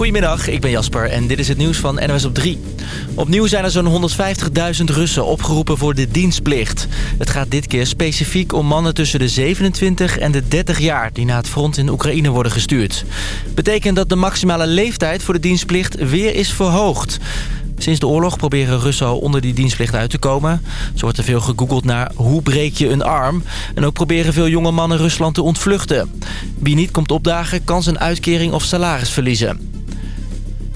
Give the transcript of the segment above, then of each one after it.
Goedemiddag, ik ben Jasper en dit is het nieuws van NOS op 3. Opnieuw zijn er zo'n 150.000 Russen opgeroepen voor de dienstplicht. Het gaat dit keer specifiek om mannen tussen de 27 en de 30 jaar... die naar het front in Oekraïne worden gestuurd. Betekent dat de maximale leeftijd voor de dienstplicht weer is verhoogd. Sinds de oorlog proberen Russen onder die dienstplicht uit te komen. Zo wordt er veel gegoogeld naar hoe breek je een arm. En ook proberen veel jonge mannen Rusland te ontvluchten. Wie niet komt opdagen kan zijn uitkering of salaris verliezen.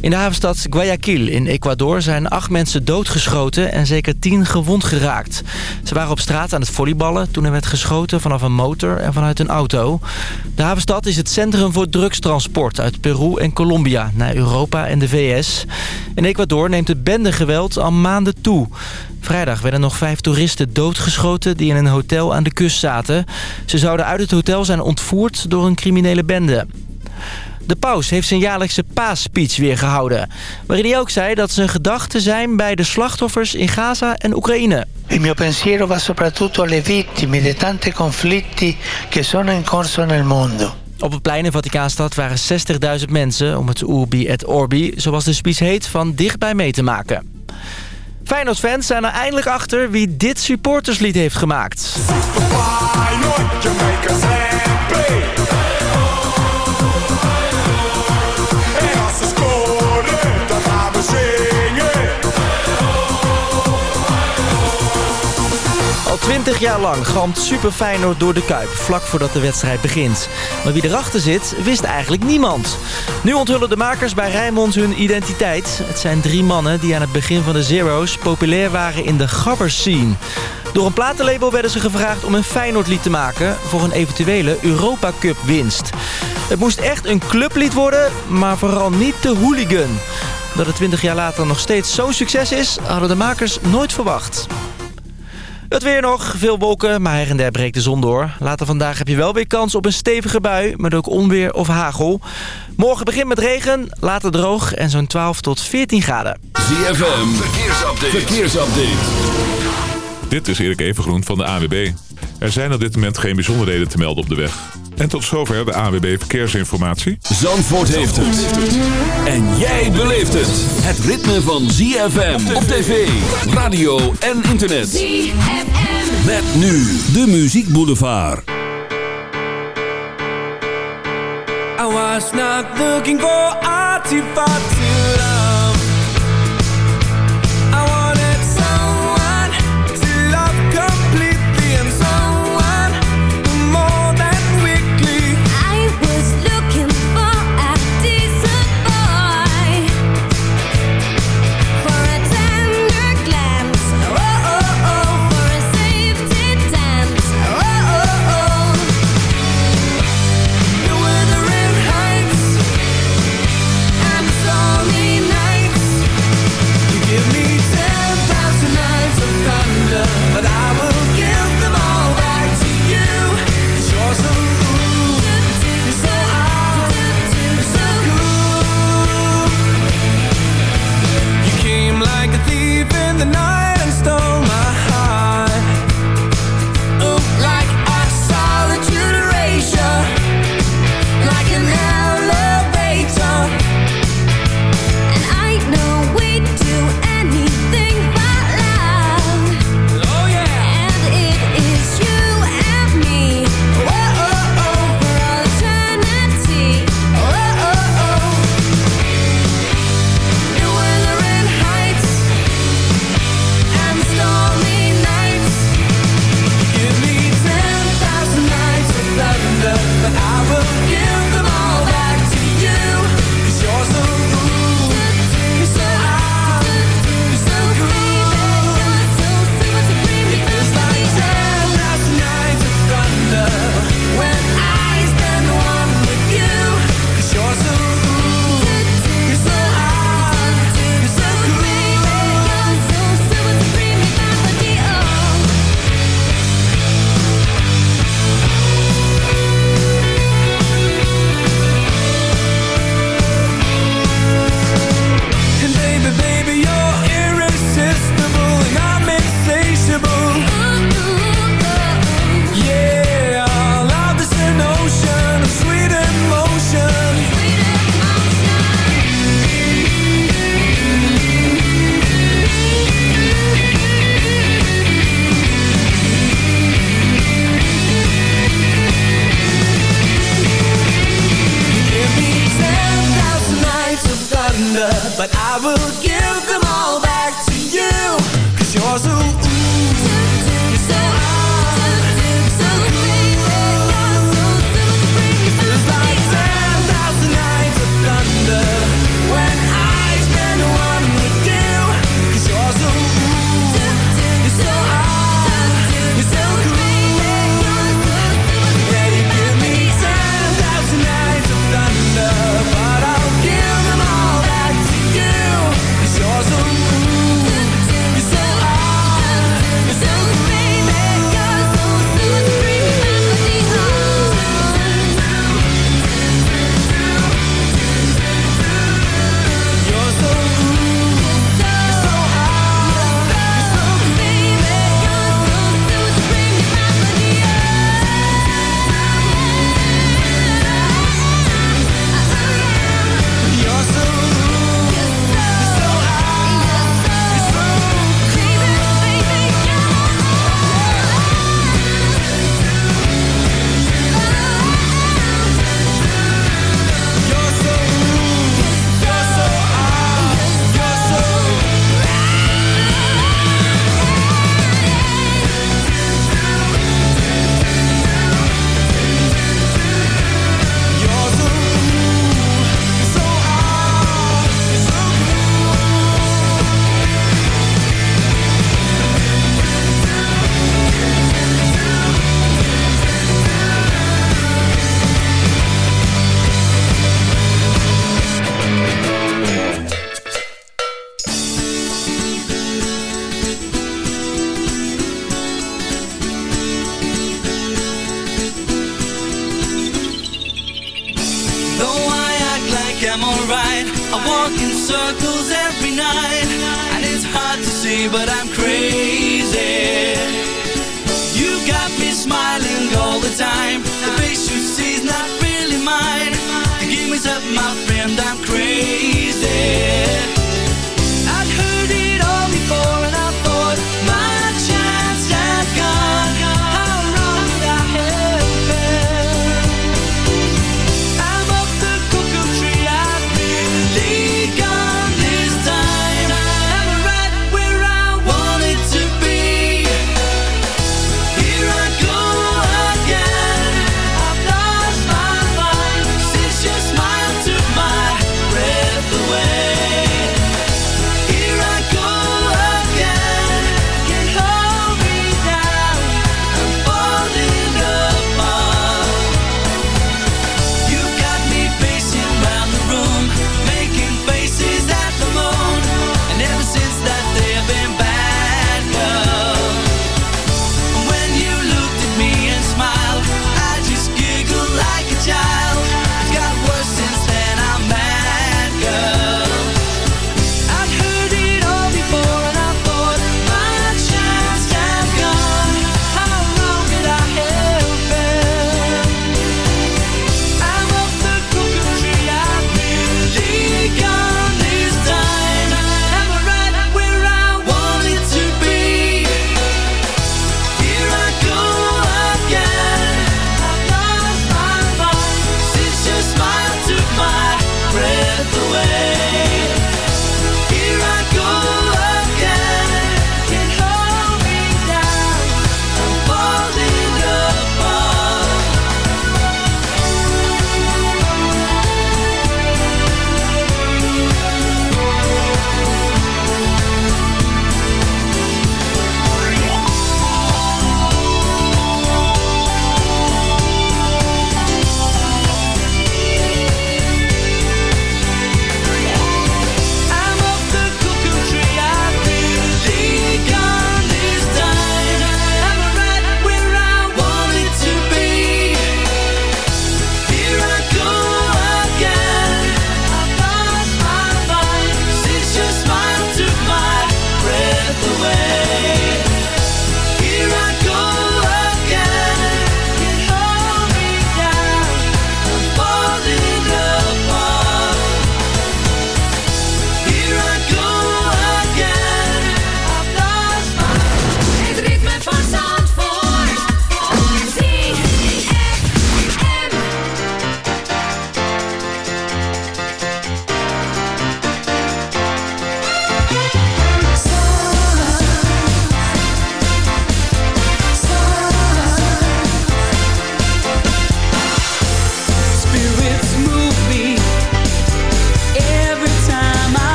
In de havenstad Guayaquil in Ecuador zijn acht mensen doodgeschoten en zeker tien gewond geraakt. Ze waren op straat aan het volleyballen toen er werd geschoten vanaf een motor en vanuit een auto. De havenstad is het centrum voor drugstransport uit Peru en Colombia naar Europa en de VS. In Ecuador neemt het bendegeweld al maanden toe. Vrijdag werden nog vijf toeristen doodgeschoten die in een hotel aan de kust zaten. Ze zouden uit het hotel zijn ontvoerd door een criminele bende. De paus heeft zijn jaarlijkse paasspeech weer gehouden. Waarin hij ook zei dat zijn gedachten zijn bij de slachtoffers in Gaza en Oekraïne. Il mio pensiero va soprattutto alle vittime di tanti conflitti che sono in corso nel mondo. Op het plein in Vaticaanstad waren 60.000 mensen om het Urbi et Orbi, zoals de speech heet, van dichtbij mee te maken. Feyenoord-fans zijn er eindelijk achter wie dit supporterslied heeft gemaakt. 20 jaar lang galmt Super Feyenoord door de Kuip, vlak voordat de wedstrijd begint. Maar wie erachter zit, wist eigenlijk niemand. Nu onthullen de makers bij Rijnmond hun identiteit. Het zijn drie mannen die aan het begin van de Zero's populair waren in de gabbers scene. Door een platenlabel werden ze gevraagd om een Feyenoordlied te maken... voor een eventuele Europa Cup winst. Het moest echt een clublied worden, maar vooral niet de hooligan. Dat het 20 jaar later nog steeds zo'n succes is, hadden de makers nooit verwacht. Het weer nog, veel wolken, maar her en der breekt de zon door. Later vandaag heb je wel weer kans op een stevige bui, met ook onweer of hagel. Morgen begint met regen, later droog en zo'n 12 tot 14 graden. ZFM, verkeersupdate. verkeersupdate. Dit is Erik Evengroen van de AWB. Er zijn op dit moment geen bijzonderheden te melden op de weg. En tot zover de AWB Verkeersinformatie. Zandvoort heeft het. En jij beleeft het. Het ritme van ZFM op tv, radio en internet. ZFM. Met nu de Muziek Boulevard. I was not looking for artifacts friend. I'm crazy.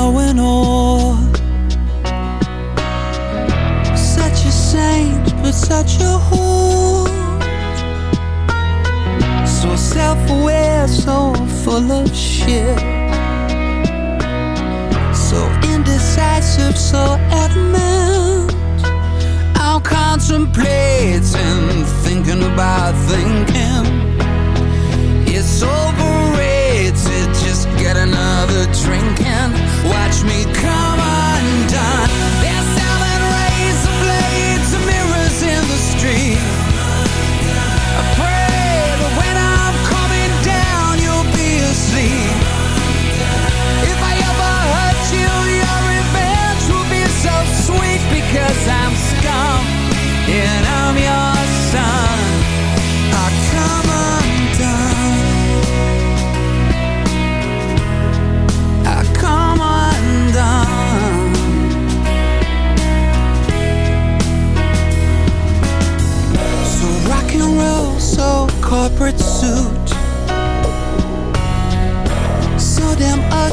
going on. Such a saint, but such a whore. So self-aware, so full of shit. So indecisive, so adamant. I'm contemplating, thinking about thinking. It's all me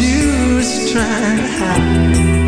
you was trying to hide.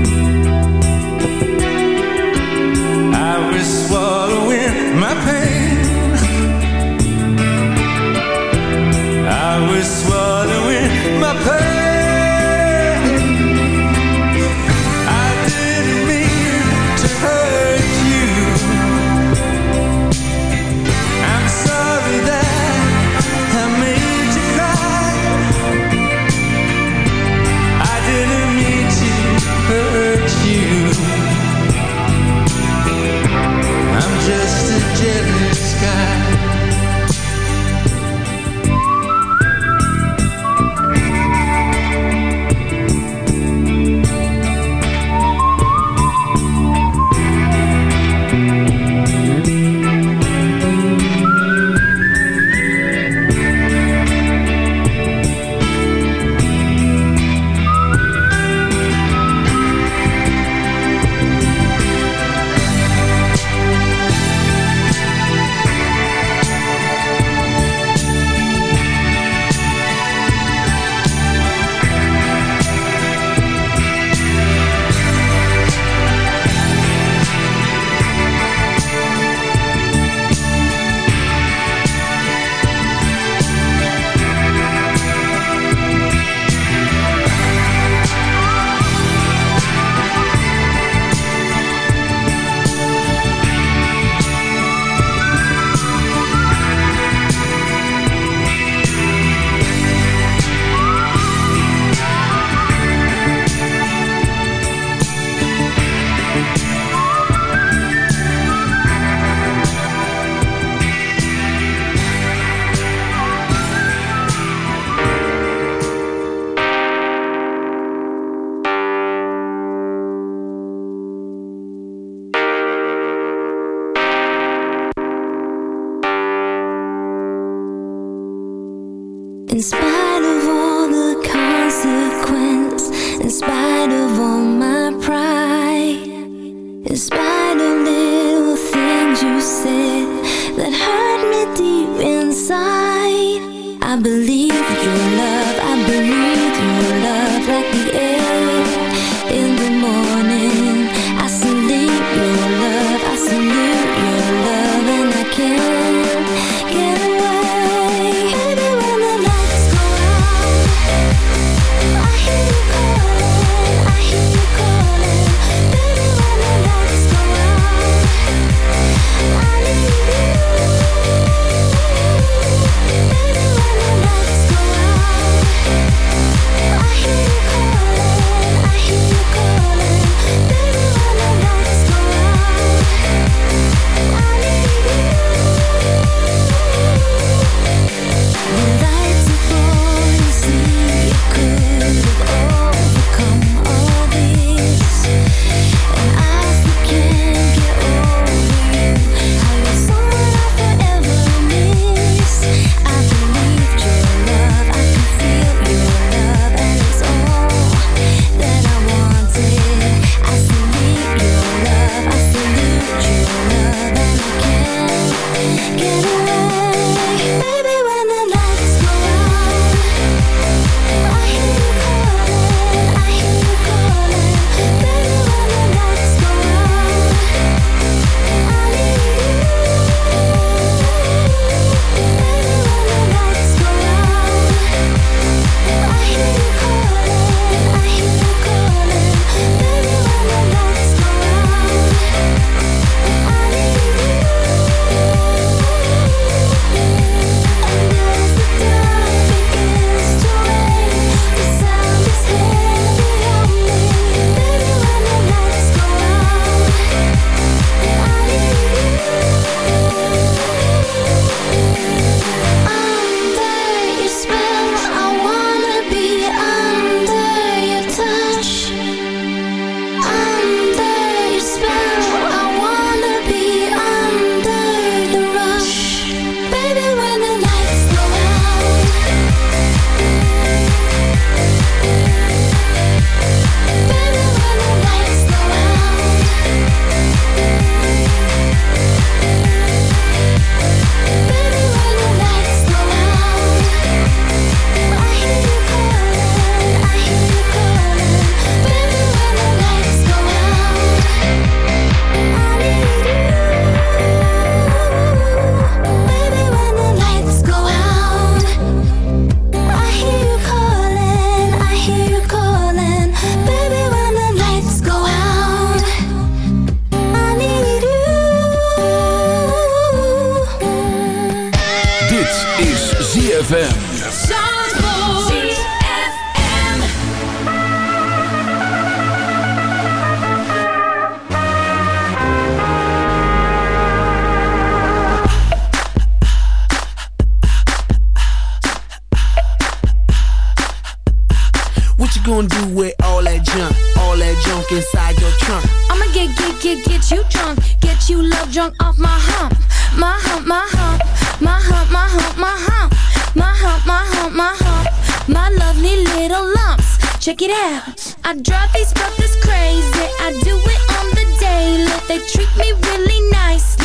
drunk off my hump, my hump, my hump, my hump, my hump, my hump, my hump, my hump, my hump, my lovely little lumps. Check it out. I drive these brothers crazy. I do it on the daily. They treat me really nice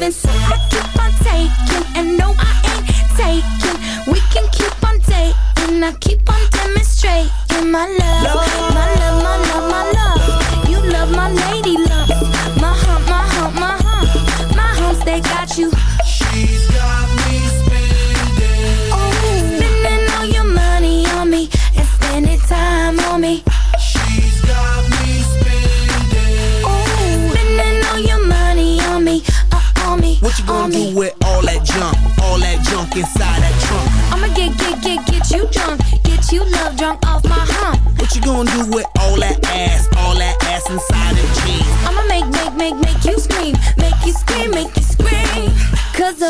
giving, so I keep on taking, and no, I ain't taking. We can keep on dating, I keep on demonstrating my love.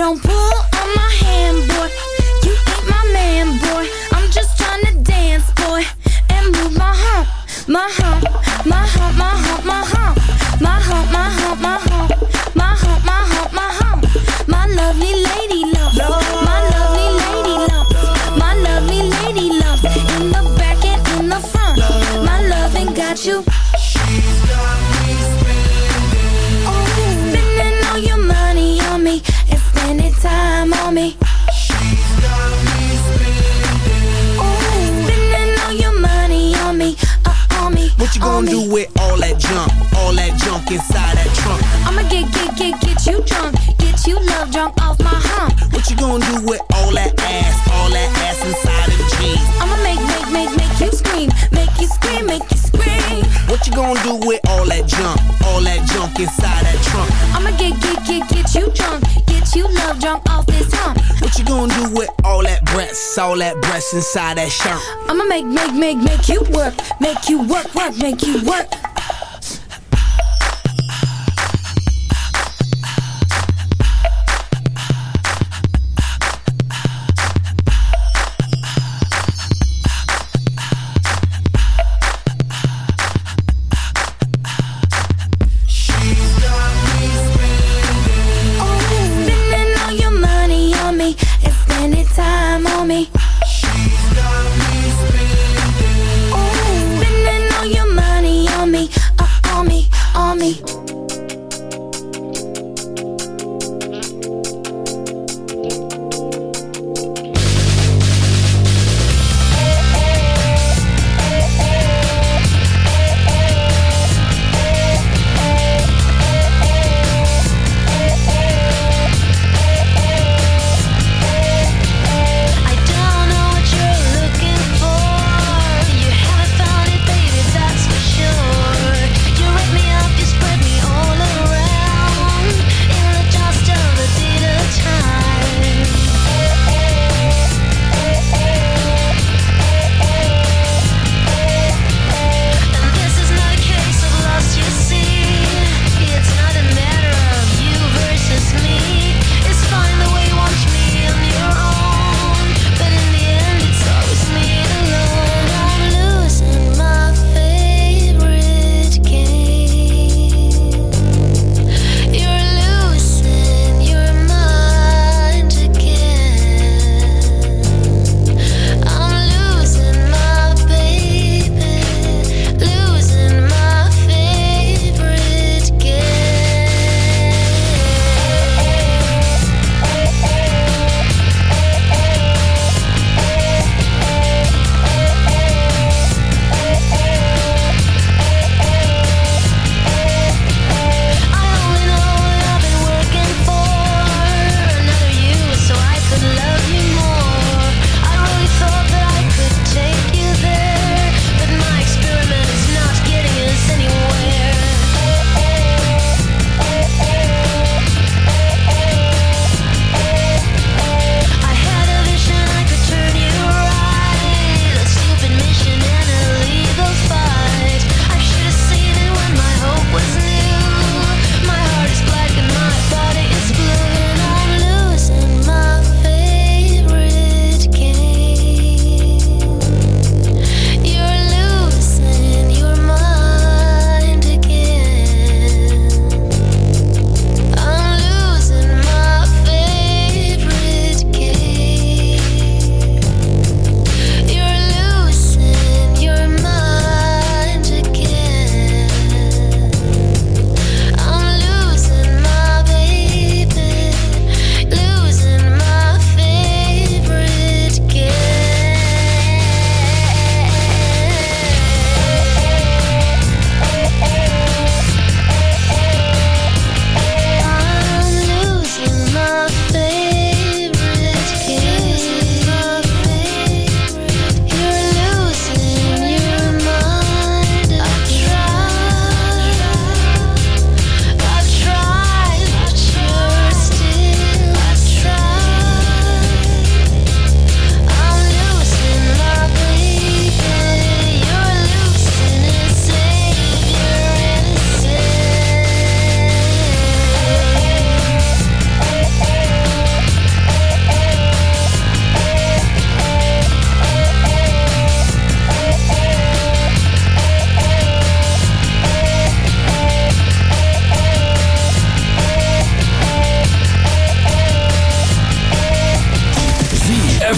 don't pull what's inside that shirt. I'ma make, make, make, make you work. Make you work, work, make you work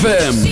ZFM.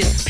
Yeah.